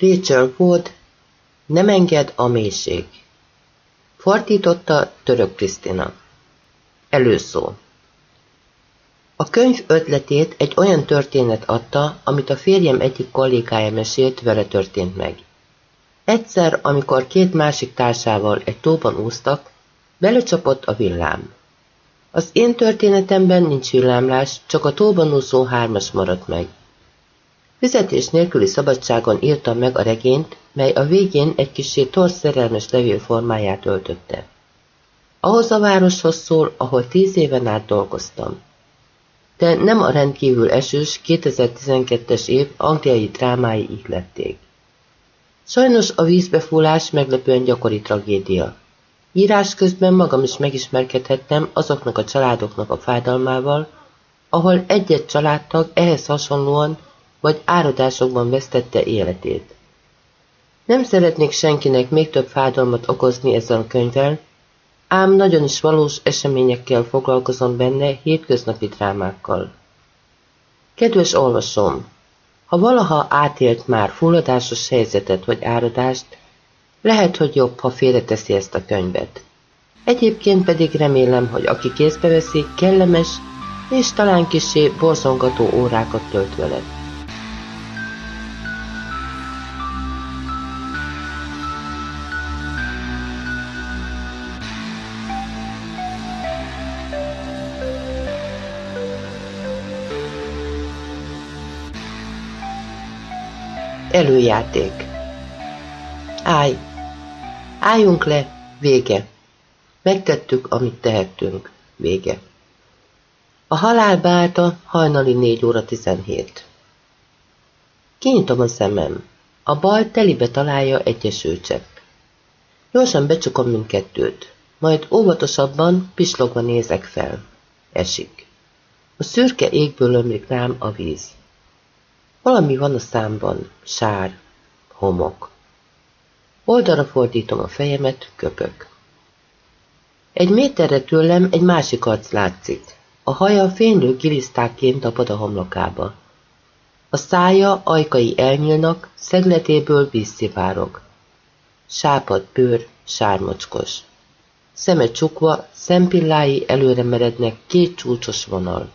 Rachel Wood, Nem enged a mélység. Fordította Török Krisztina. Előszó. A könyv ötletét egy olyan történet adta, amit a férjem egyik kollégája mesélt, vele történt meg. Egyszer, amikor két másik társával egy tóban úsztak, belecsapott a villám. Az én történetemben nincs villámlás, csak a tóban úszó hármas maradt meg. Fizetés nélküli szabadságon írtam meg a regényt, mely a végén egy kisé torz szerelmes levél formáját öltötte. Ahhoz a városhoz szól, ahol tíz éven át dolgoztam. De nem a rendkívül esős 2012-es év angliai drámái ihlették. Sajnos a vízbefúlás meglepően gyakori tragédia. Írás közben magam is megismerkedhettem azoknak a családoknak a fájdalmával, ahol egy-egy családtag ehhez hasonlóan vagy áradásokban vesztette életét. Nem szeretnék senkinek még több fájdalmat okozni ezzel a könyvvel, ám nagyon is valós eseményekkel foglalkozom benne hétköznapi drámákkal. Kedves olvasom, ha valaha átélt már fulladásos helyzetet vagy áradást, lehet, hogy jobb, ha félreteszi ezt a könyvet. Egyébként pedig remélem, hogy aki kézbe veszi, kellemes és talán kisé borzongató órákat tölt veled. Előjáték Állj! Álljunk le! Vége! Megtettük, amit tehettünk. Vége. A halál bálta hajnali 4 óra 17. Kinyitom a szemem. A bal telibe találja egy esőcsepp. Gyorsan becsukom mindkettőt, majd óvatosabban, pislogva nézek fel. Esik. A szürke égből ömlik rám a víz. Valami van a számban, sár, homok. Oldalra fordítom a fejemet, köpök. Egy méterre tőlem egy másik arc látszik. A haja fénylő gilisztákként tapad a homlokába. A szája, ajkai elnyílnak, szegletéből vízszivárog. Sápad bőr, sármocskos. Szeme csukva, szempillái előre merednek két csúcsos vonal.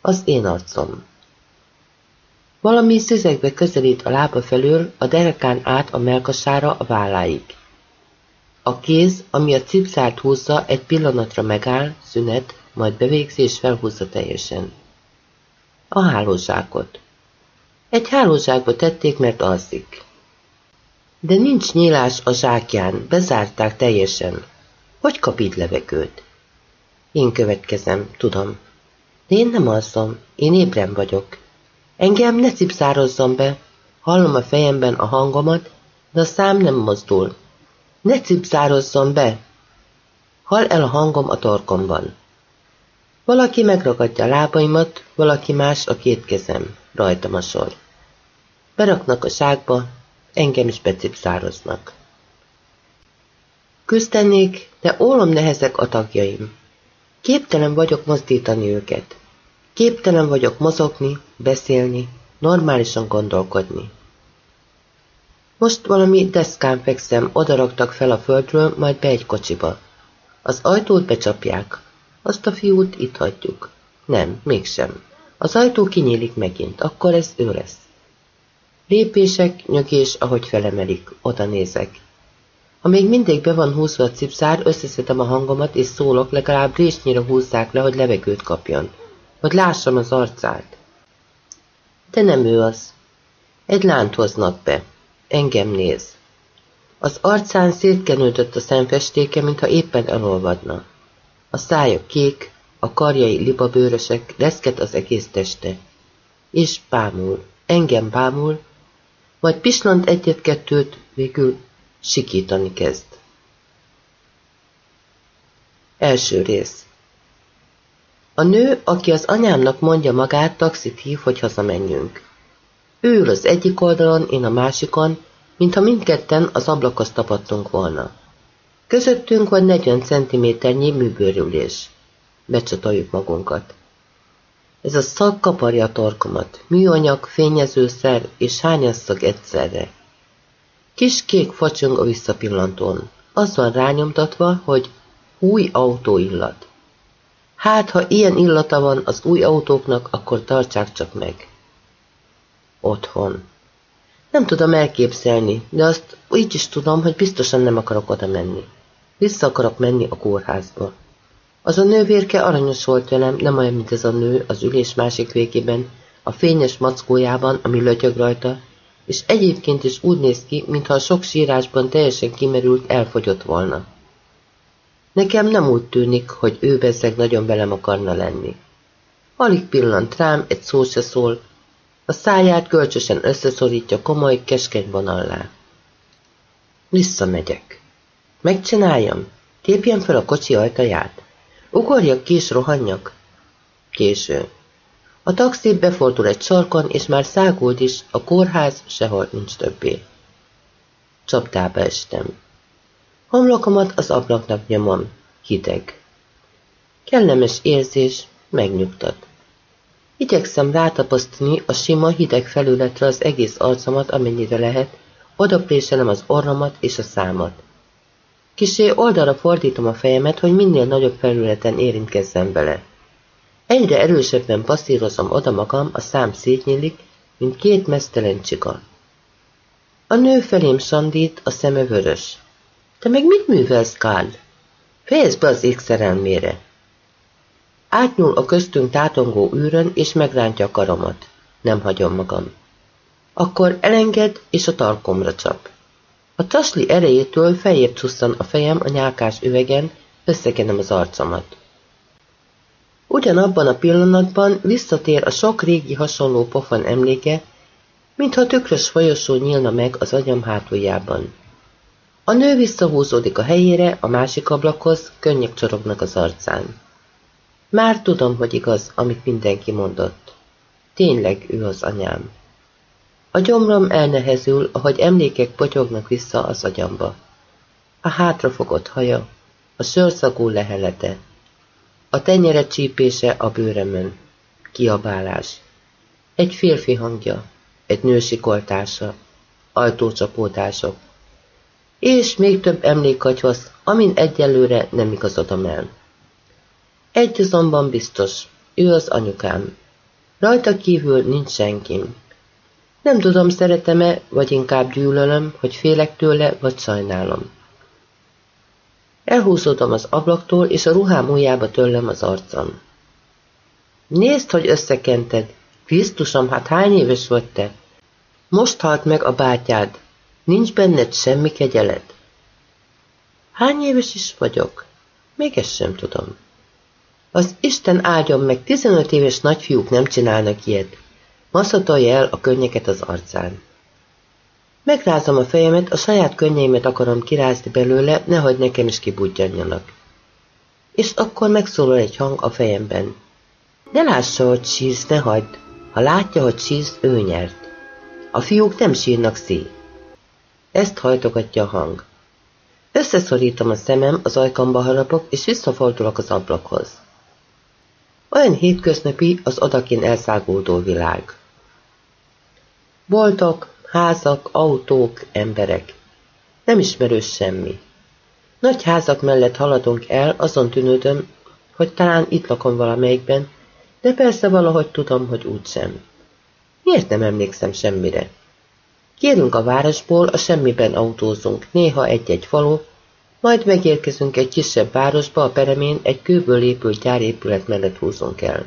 Az én arcom. Valami szüzekbe közelít a lába felől, a derekán át a melkasára a válláig. A kéz, ami a cipzárt húzza, egy pillanatra megáll, szünet, majd bevégzi és felhúzza teljesen. A hálózsákot. Egy hálózsákba tették, mert alszik. De nincs nyílás a zsákján, bezárták teljesen. Hogy kap így levegőt? Én következem, tudom. De én nem alszom, én ébren vagyok. Engem ne cipszározzon be. Hallom a fejemben a hangomat, de a szám nem mozdul. Ne cipszározzon be! Hall el a hangom a torkomban. Valaki megragadja a lábaimat, valaki más a két kezem, rajtam a sor. Beraknak a ságba, engem is becipszároznak. Küzdenék, de ólom nehezek a tagjaim. Képtelen vagyok mozdítani őket. Képtelen vagyok mozogni, beszélni, normálisan gondolkodni. Most valami deszkán fekszem, odaraktak fel a földről, majd be egy kocsiba. Az ajtót becsapják. Azt a fiút itt hagyjuk. Nem, mégsem. Az ajtó kinyílik megint, akkor ez ő lesz. Lépések, nyögés, ahogy felemelik, oda nézek. Ha még mindig be van húzva a cipszár, összeszedem a hangomat, és szólok, legalább résnyire húzzák le, hogy levegőt kapjon hogy lássam az arcát. De nem ő az. Egy lánt hoznak be. Engem néz. Az arcán szétkenődött a szemfestéke, mintha éppen elolvadna. A szája kék, a karjai libabőrösek, reszket az egész teste. És bámul, engem bámul, majd pislant egyet-kettőt, végül sikítani kezd. Első rész a nő, aki az anyámnak mondja magát, taxit hív, hogy hazamenjünk. Ül az egyik oldalon, én a másikon, mintha mindketten az ablakhoz tapadtunk volna. Közöttünk van 40 centiméternyi műbőrülés. Becsatoljuk magunkat. Ez a szag kaparja a torkomat, műanyag, fényezőszer és hányasszag egyszerre. Kis kék facsöng a visszapillantón. Az van rányomtatva, hogy új autó illat. Hát, ha ilyen illata van az új autóknak, akkor tartsák csak meg. Otthon. Nem tudom elképzelni, de azt úgy is tudom, hogy biztosan nem akarok oda menni. Vissza akarok menni a kórházba. Az a nővérke aranyos volt velem, nem olyan, mint ez a nő az ülés másik végében, a fényes mackójában, ami lötyög rajta, és egyébként is úgy néz ki, mintha a sok sírásban teljesen kimerült, elfogyott volna. Nekem nem úgy tűnik, hogy ő bezzeg nagyon velem akarna lenni. Alig pillant rám, egy szó se szól, a száját kölcsösen összeszorítja komoly, keskeny vonallá. Visszamegyek. Megcsináljam? Tépjem fel a kocsi ajtaját? Ugorjak ki és rohanjak? Késő. A taxi befordul egy sarkon, és már szágult is, a kórház sehol nincs többé. Csapdába estem. Homlokomat az ablaknak nyomom. Hideg. Kellemes érzés, megnyugtat. Igyekszem rátapasztani a sima, hideg felületre az egész arcomat, amennyire lehet, odapréselem az orromat és a számat. Kisé oldalra fordítom a fejemet, hogy minél nagyobb felületen érintkezzem bele. Egyre erősebben passzírozom oda magam, a szám szétnyílik, mint két mesztelen csika. A nő felém sandít, a szeme vörös. Te meg mit művelsz, Kál? Fejezd be az ékszerelmére! Átnyúl a köztünk tátongó űrön, és megrántja a karomat. Nem hagyom magam. Akkor elenged, és a tarkomra csap. A tasli erejétől feljebb csusszan a fejem a nyálkás üvegen, összekenem az arcomat. Ugyanabban a pillanatban visszatér a sok régi hasonló pofon emléke, mintha tükrös folyosó nyílna meg az agyam hátuljában. A nő visszahúzódik a helyére, a másik ablakhoz, könnyek csorognak az arcán. Már tudom, hogy igaz, amit mindenki mondott. Tényleg ő az anyám. A gyomrom elnehezül, ahogy emlékek potyognak vissza az agyamba. A hátrafogott haja, a sörszagú lehelete, a tenyere csípése a bőrömön, kiabálás, egy férfi hangja, egy nő sikoltása, ajtócsapódások, és még több emlékagyvasz, amin egyelőre nem igazodom el. Egy azonban biztos, ő az anyukám. Rajta kívül nincs senkim. Nem tudom, szeretem-e, vagy inkább gyűlölöm, hogy félek tőle, vagy sajnálom. Elhúzódom az ablaktól, és a ruhám ujjába töllem az arcam. Nézd, hogy összekented. Krisztusom, hát hány éves vagy te? Most halt meg a bátyád. Nincs benned semmi kegyelet. Hány éves is vagyok? Még ezt sem tudom. Az Isten áldjon meg, 15 éves nagyfiúk nem csinálnak ilyet. Maszatolja el a könnyeket az arcán. Megrázom a fejemet, a saját könnyeimet akarom kirázni belőle, nehogy nekem is kibudjanjanak. És akkor megszólal egy hang a fejemben. Ne lássa, hogy sírsz, ne hagyd. Ha látja, hogy sírsz, ő nyert. A fiúk nem sírnak szí. Ezt hajtogatja a hang. Összeszorítom a szemem, az ajkamba harapok, és visszafordulok az ablakhoz. Olyan hétköznapi az odakin elszáguldó világ. Boltok, házak, autók, emberek. Nem ismerős semmi. Nagy házak mellett haladunk el, azon tűnődöm, hogy talán itt lakom valamelyikben, de persze valahogy tudom, hogy úgysem. Miért nem emlékszem semmire? Kérünk a városból, a semmiben autózunk, néha egy-egy falu, majd megérkezünk egy kisebb városba, a peremén egy kőből épült gyárépület mellett húzunk el.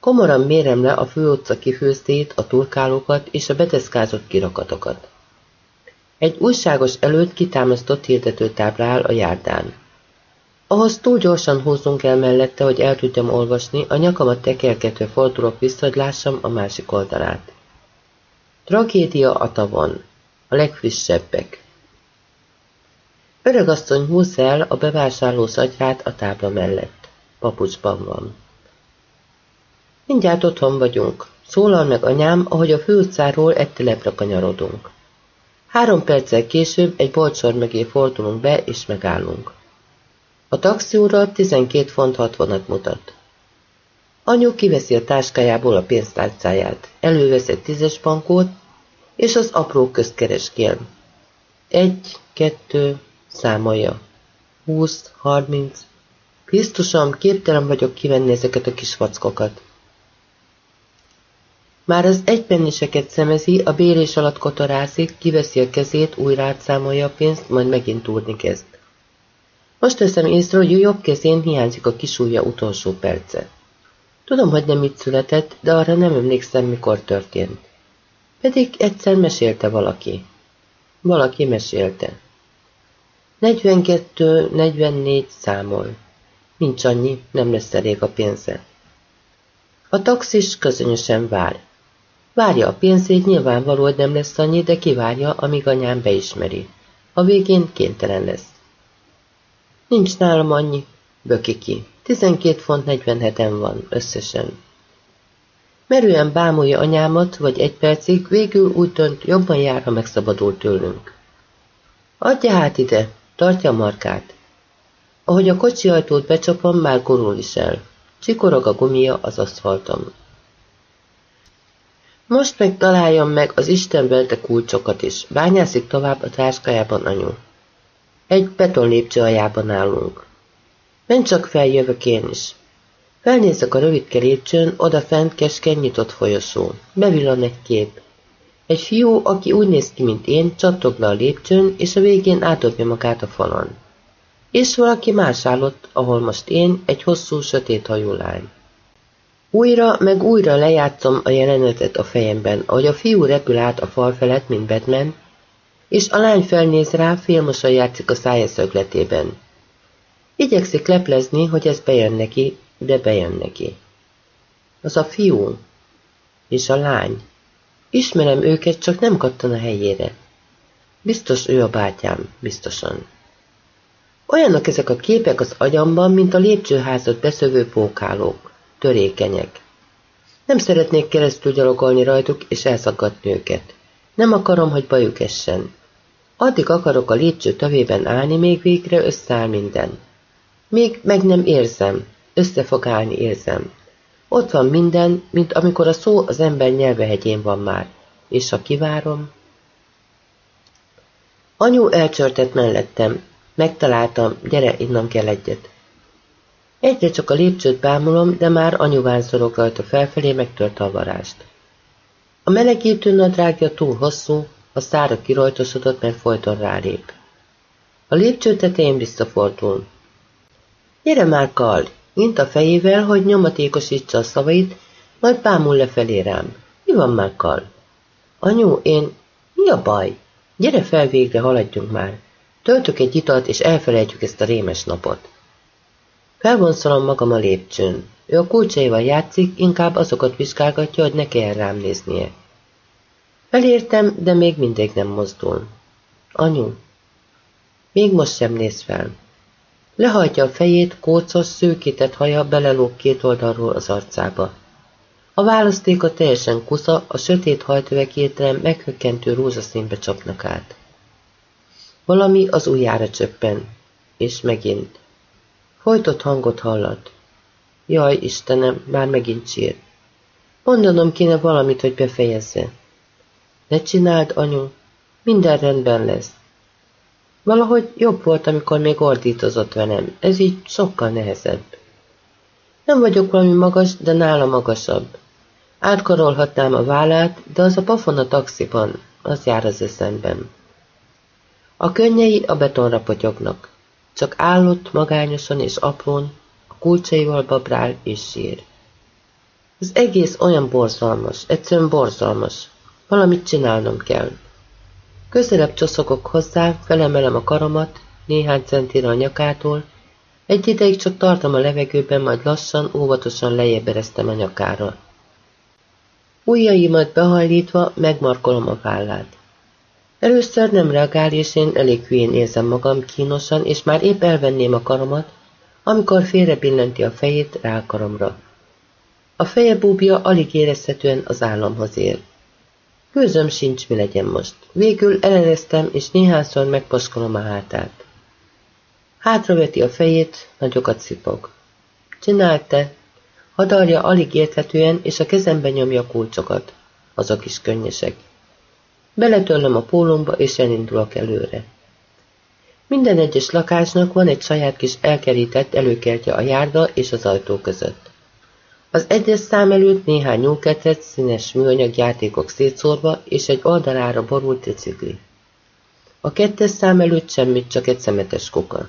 Komoran mérem le a főutca kifőzdét, a turkálókat és a beteszkázott kirakatokat. Egy újságos előtt kitámasztott hirdetőtábla áll a járdán. Ahhoz túl gyorsan húzunk el mellette, hogy el tudjam olvasni, a nyakamat tekergetve fordulok vissza, hogy lássam a másik oldalát. Tragédia a tavon. A legfrissebbek. Öregasszony húzza el a bevásárló szagyrát a tábla mellett. Papucsban van. Mindjárt otthon vagyunk. Szólal meg anyám, ahogy a főutcáról egy telepre kanyarodunk. Három perccel később egy boltsor mögé fordulunk be, és megállunk. A taxiúra 12 font 60-at mutat. Anyu kiveszi a táskájából a pénztárcáját, elővesz egy tízes bankót, és az apró közt kereskél. Egy, kettő, számolja. Húsz, harminc. Krisztusom, képtelen vagyok kivenni ezeket a kis vackokat. Már az egypenniseket szemezi, a bérés alatt kotorázik, kiveszi a kezét, újra átszámolja a pénzt, majd megint túrni kezd. Most teszem észre, hogy a jobb kezén hiányzik a kisújja utolsó perce. Tudom, hogy nem itt született, de arra nem emlékszem, mikor történt. Pedig egyszer mesélte valaki. Valaki mesélte. 42, 44 számol. Nincs annyi, nem lesz elég a pénze. A taxis közönösen vár. Várja a pénzét, nyilvánvaló, hogy nem lesz annyi, de kivárja, amíg anyám beismeri. A végén kénytelen lesz. Nincs nálam annyi, böki ki. 12 font 47 van összesen. Merően bámulja anyámat, vagy egy percig, végül úgy dönt, jobban jár, ha megszabadul tőlünk. Adja hát ide, tartja a markát. Ahogy a kocsi ajtót becsapom, már gurul is el. Csikorog a gumia az aszfalton. Most meg találjam meg az Isten velte kulcsokat is. Bányászik tovább a táskájában anyu. Egy beton lépcső aljában állunk. Menj csak fel, jövök én is. Felnézek a rövidke lépcsőn, odafent keskeny nyitott folyosó. Bevillan egy kép. Egy fiú, aki úgy néz ki, mint én, csattog le a lépcsőn, és a végén átdobja magát a falon. És valaki más állott, ahol most én, egy hosszú, sötét hajú lány. Újra meg újra lejátszom a jelenetet a fejemben, ahogy a fiú repül át a fal felett, mint Batman, és a lány felnéz rá, félmosan játszik a szája szögletében. Igyekszik leplezni, hogy ez bejön neki, de bejön neki. Az a fiú és a lány. Ismerem őket, csak nem kattan a helyére. Biztos ő a bátyám, biztosan. Olyanok ezek a képek az agyamban, mint a lépcsőházat beszövő pókálók, törékenyek. Nem szeretnék keresztül gyalogolni rajtuk és elszakadni őket. Nem akarom, hogy bajuk essen. Addig akarok a lépcső tövében állni, még végre összeáll minden. Még meg nem érzem, össze érzem. Ott van minden, mint amikor a szó az ember nyelvehegyén van már, és ha kivárom... Anyu elcsörtett mellettem, megtaláltam, gyere, innen kell egyet. Egyre csak a lépcsőt bámulom, de már anyuván szorog rajta felfelé, megtört a varást. A melegítő nadrágja túl hosszú, a szára kirajtosodott, mert folyton rálép. A lépcső tetején visszafordul. Gyere már, Karl! Int a fejével, hogy nyomatékosítsa a szavait, majd bámul lefelé rám. Mi van már, Karl? Anyu, én... Mi a baj? Gyere fel végre, haladjunk már. Töltök egy italt, és elfelejtjük ezt a rémes napot. Felvonszolom magam a lépcsőn. Ő a kulcsaival játszik, inkább azokat vizsgálgatja, hogy ne kelljen rám néznie. Felértem, de még mindig nem mozdul. Anyu, még most sem néz fel. Lehajtja a fejét, kócos, szőkített haja belelóg két oldalról az arcába. A választéka teljesen kusza, a sötét hajtövekértelen meghökkentő rózsaszínbe csapnak át. Valami az ujjára csöppen, és megint. Folytott hangot hallat. Jaj, Istenem, már megint sír. Mondanom kéne valamit, hogy befejezze. Ne csináld, anyu, minden rendben lesz. Valahogy jobb volt, amikor még ordítozott velem, ez így sokkal nehezebb. Nem vagyok valami magas, de nála magasabb. Átkarolhatnám a vállát, de az a pafon a taxiban, az jár az eszemben. A könnyei a betonra potyognak. Csak állott magányosan és aprón, a kulcsaival babrál és sír. Az egész olyan borzalmas, egyszerűen borzalmas. Valamit csinálnom kell. Közelebb csoszogok hozzá, felemelem a karomat, néhány centire a nyakától, egy ideig csak tartom a levegőben, majd lassan, óvatosan lejjebb eresztem a nyakára. Ujjaimat behajlítva megmarkolom a vállát. Először nem reagál, és én elég hülyén érzem magam kínosan, és már épp elvenném a karomat, amikor félre billenti a fejét rá a. A feje búbja alig érezhetően az államhoz ér. Gőzöm sincs, mi legyen most. Végül elereztem, és néhányszor megpaskolom a hátát. Hátraveti a fejét, nagyokat szipog. Csináld te. Hadarja alig érthetően, és a kezembe nyomja a kulcsokat. Azok is könnyesek. Beletörlöm a pólomba, és elindulok előre. Minden egyes lakásnak van egy saját kis elkerített előkertje a járda és az ajtó között. Az egyes szám előtt néhány nyúlketett, színes műanyag játékok szétszórva, és egy oldalára borult tricikli. A kettes szám előtt semmit, csak egy szemetes kuka.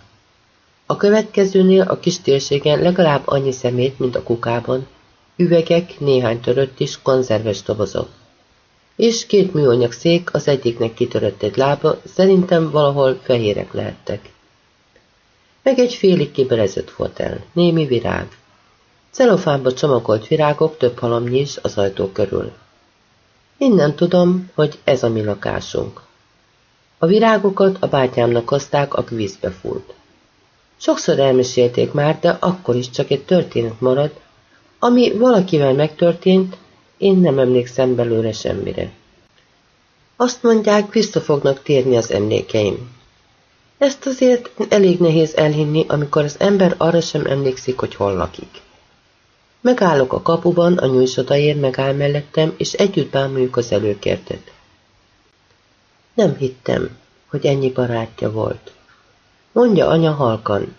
A következőnél a kis térségen legalább annyi szemét, mint a kukában, üvegek, néhány törött is, konzerves dobozok. És két műanyag szék, az egyiknek kitörött egy lába, szerintem valahol fehérek lehettek. Meg egy félig kibelezett fotel, némi virág. Celofánba csomagolt virágok több halomnyi is az ajtó körül. Innen tudom, hogy ez a mi lakásunk. A virágokat a bátyámnak hozták, a vízbe fúlt. Sokszor elmesélték már, de akkor is csak egy történet marad, ami valakivel megtörtént, én nem emlékszem belőle semmire. Azt mondják, vissza fognak térni az emlékeim. Ezt azért elég nehéz elhinni, amikor az ember arra sem emlékszik, hogy hol lakik. Megállok a kapuban, a nyújsodaér megáll mellettem, és együtt bámuljuk az előkertet. Nem hittem, hogy ennyi barátja volt. Mondja anya halkan.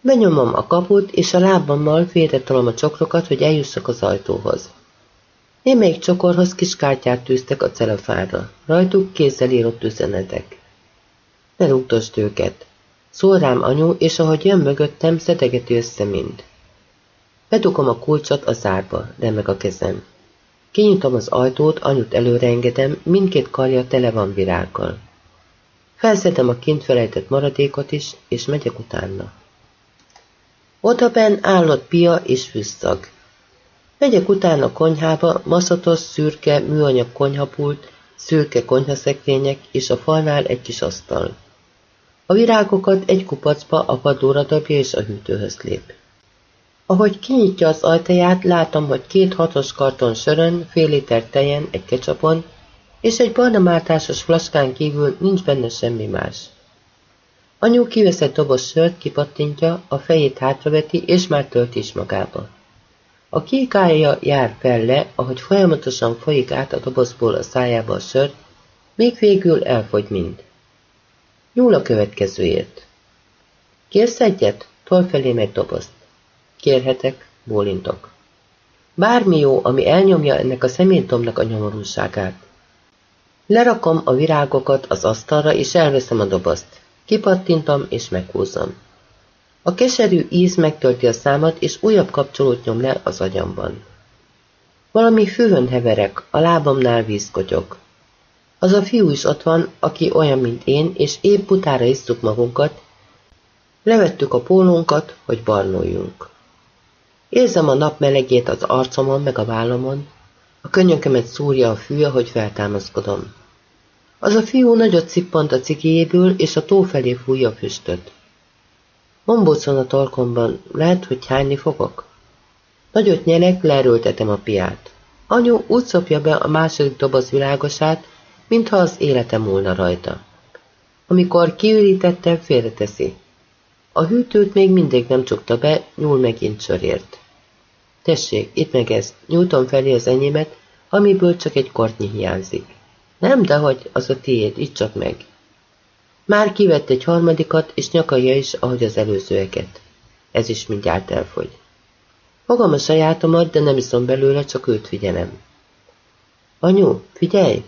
Benyomom a kaput, és a lábammal félretolom a csokrokat, hogy eljussak az ajtóhoz. Némelyik csokorhoz kis kártyát tűztek a celefára, rajtuk kézzel írott üzenetek. Ne rúgdosd őket. Szól rám anyu, és ahogy jön mögöttem, szedegeti össze mind. Bedukom a kulcsot a zárba, remeg a kezem. Kinyitom az ajtót, anyut előre engedem, mindkét karja tele van virággal. Felszedem a kint felejtett maradékot is, és megyek utána. Odaben állott pia és fűszag. Megyek utána a konyhába, maszatos, szürke, műanyag konyhapult, szürke konyhaszekrények és a falnál egy kis asztal. A virágokat egy kupacba a padlóra dobja és a hűtőhöz lép. Ahogy kinyitja az ajtaját, látom, hogy két hatos karton sörön, fél liter tejen, egy kecsapon, és egy barna mártásos flaskán kívül nincs benne semmi más. Anyu kivesz egy doboz sört, kipattintja, a fejét hátraveti, és már tölt is magába. A kékája jár fel le, ahogy folyamatosan folyik át a dobozból a szájába a sör, még végül elfogy mind. Nyúl a következőért. Kérsz egyet? Tol felém egy dobozt. Kérhetek, bólintok. Bármi jó, ami elnyomja ennek a szemétdomnak a nyomorúságát. Lerakom a virágokat az asztalra, és elveszem a dobozt. Kipattintom, és meghúzom. A keserű íz megtölti a számat, és újabb kapcsolót nyom le az agyamban. Valami fűvön heverek, a lábamnál vízkotyog. Az a fiú is ott van, aki olyan, mint én, és épp utára isszuk magunkat. Levettük a pólónkat, hogy barnoljunk. Érzem a nap melegét az arcomon, meg a vállamon, a könyökömet szúrja a fű, ahogy feltámaszkodom. Az a fiú nagyot cippant a cigéjéből, és a tó felé fújja a füstöt. Mombócon a torkomban, lehet, hogy hányni fogok? Nagyot nyelek, leerőltetem a piát. Anyu úgy szopja be a második doboz világosát, mintha az élete múlna rajta. Amikor kiürítette, félreteszi. A hűtőt még mindig nem csukta be, nyúl megint sörért. Tessék, itt meg ez, nyújtom felé az enyémet, amiből csak egy kortnyi hiányzik. Nem, dehogy, az a tiéd, itt csak meg. Már kivett egy harmadikat, és nyakalja is, ahogy az előzőeket. Ez is mindjárt elfogy. Fogom a sajátomat, de nem iszom belőle, csak őt figyelem. Anyu, figyelj!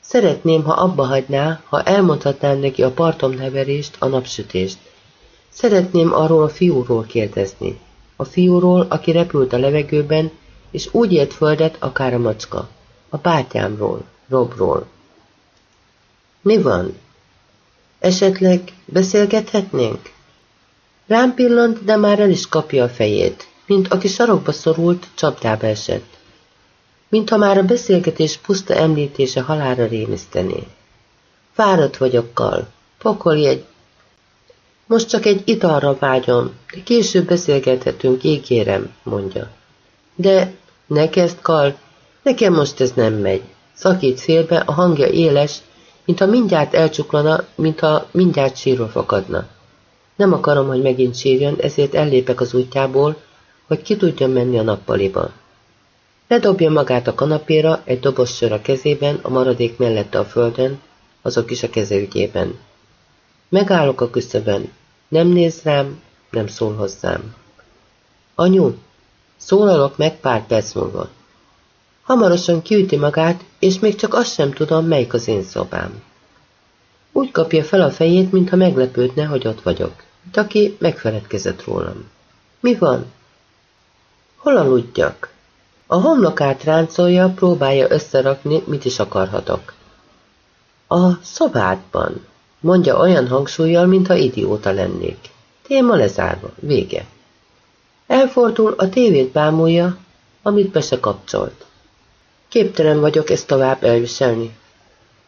Szeretném, ha abba hagyná, ha elmondhatnám neki a partom heverést, a napsütést. Szeretném arról a fiúról kérdezni. A fiúról, aki repült a levegőben, és úgy élt földet, akár a macska. A bátyámról, Robról. Mi van? Esetleg beszélgethetnénk? Rám pillant, de már el is kapja a fejét, mint aki sarokba szorult, csapdába esett. Mintha már a beszélgetés puszta említése halára rémisztené. Fáradt vagyok, Kal. Pokoli egy... Most csak egy italra vágyom, később beszélgethetünk, ígérem, mondja. De ne kezd, Kal, nekem most ez nem megy. Szakít félbe, a hangja éles, mintha mindjárt elcsuklana, mintha mindjárt sírva fakadna. Nem akarom, hogy megint sírjon, ezért ellépek az útjából, hogy ki tudjon menni a nappaliba. Ledobja magát a kanapéra, egy doboz sör a kezében, a maradék mellette a földön, azok is a keze. Megállok a küszöbön. Nem néz rám, nem szól hozzám. Anyu, szólalok meg pár perc múlva. Hamarosan kiüti magát, és még csak azt sem tudom, melyik az én szobám. Úgy kapja fel a fejét, mintha meglepődne, hogy ott vagyok. De aki megfeledkezett rólam. Mi van? Hol aludjak? A homlokát ráncolja, próbálja összerakni, mit is akarhatok. A szobádban, mondja olyan hangsúlyjal, mintha idióta lennék. Téma lezárva, vége. Elfordul, a tévét bámulja, amit be se kapcsolt. Képtelen vagyok ezt tovább elviselni.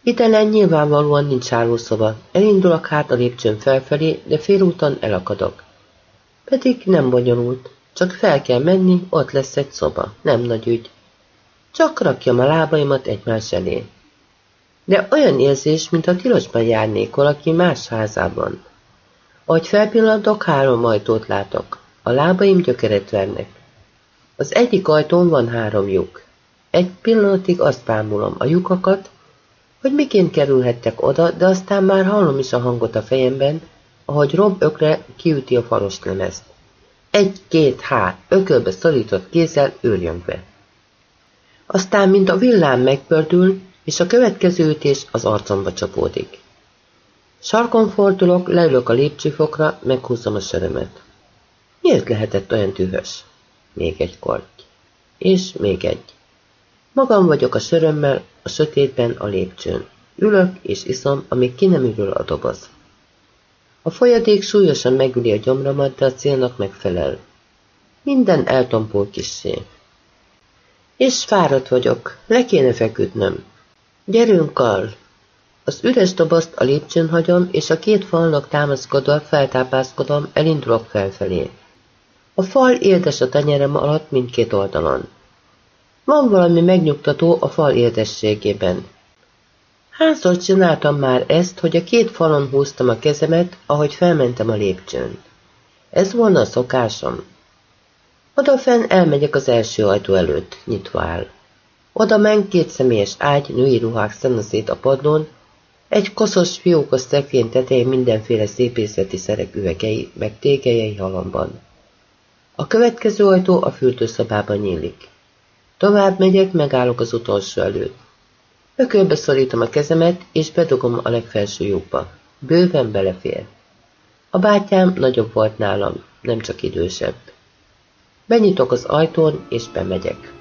Itelen nyilvánvalóan nincs hálószoba. Elindulok hát a lépcsőn felfelé, de félúton elakadok. Pedig nem bonyolult. Csak fel kell menni, ott lesz egy szoba. Nem nagy ügy. Csak rakjam a lábaimat egymás elé. De olyan érzés, mintha tilosban járnék valaki más házában. Ahogy felpillantok, három ajtót látok. A lábaim gyökeret vernek. Az egyik ajtón van három lyuk. Egy pillanatig azt bámulom a lyukakat, hogy miként kerülhettek oda, de aztán már hallom is a hangot a fejemben, ahogy Rob ökre kiüti a falos lemezt. Egy-két hát, ökölbe szorított kézzel őrjöngve. Aztán, mint a villám megpördül, és a következő ütés az arcomba csapódik. Sarkon fordulok, leülök a lépcsőfokra, meghúzom a sörömet. Miért lehetett olyan tühös? Még egy korty. És még egy. Magam vagyok a sörömmel, a sötétben a lépcsőn. Ülök és iszom, amíg ki nem ürül a doboz. A folyadék súlyosan megüli a gyomramat, de a célnak megfelel. Minden eltompul kissé. És fáradt vagyok, le kéne feküdnöm. Gyerünk, Karl! Az üres dobozt a lépcsőn hagyom, és a két falnak támaszkodva feltápászkodom, elindulok felfelé. A fal éldes a tenyerem alatt mindkét oldalon. Van valami megnyugtató a fal érdességében. Hányszor csináltam már ezt, hogy a két falon húztam a kezemet, ahogy felmentem a lépcsőn. Ez volna a szokásom. Odafenn elmegyek az első ajtó előtt, nyitva áll. Oda men két személyes ágy, női ruhák szanaszét a padlón, egy koszos fiókos szekrény tetején mindenféle szépészeti szerek üvegei, meg tégelyei halomban. A következő ajtó a fürdőszobában nyílik. Tovább megyek, megállok az utolsó előtt. Ökölbe szorítom a kezemet, és bedugom a legfelső lyukba. Bőven belefér. A bátyám nagyobb volt nálam, nem csak idősebb. Benyitok az ajtón, és bemegyek.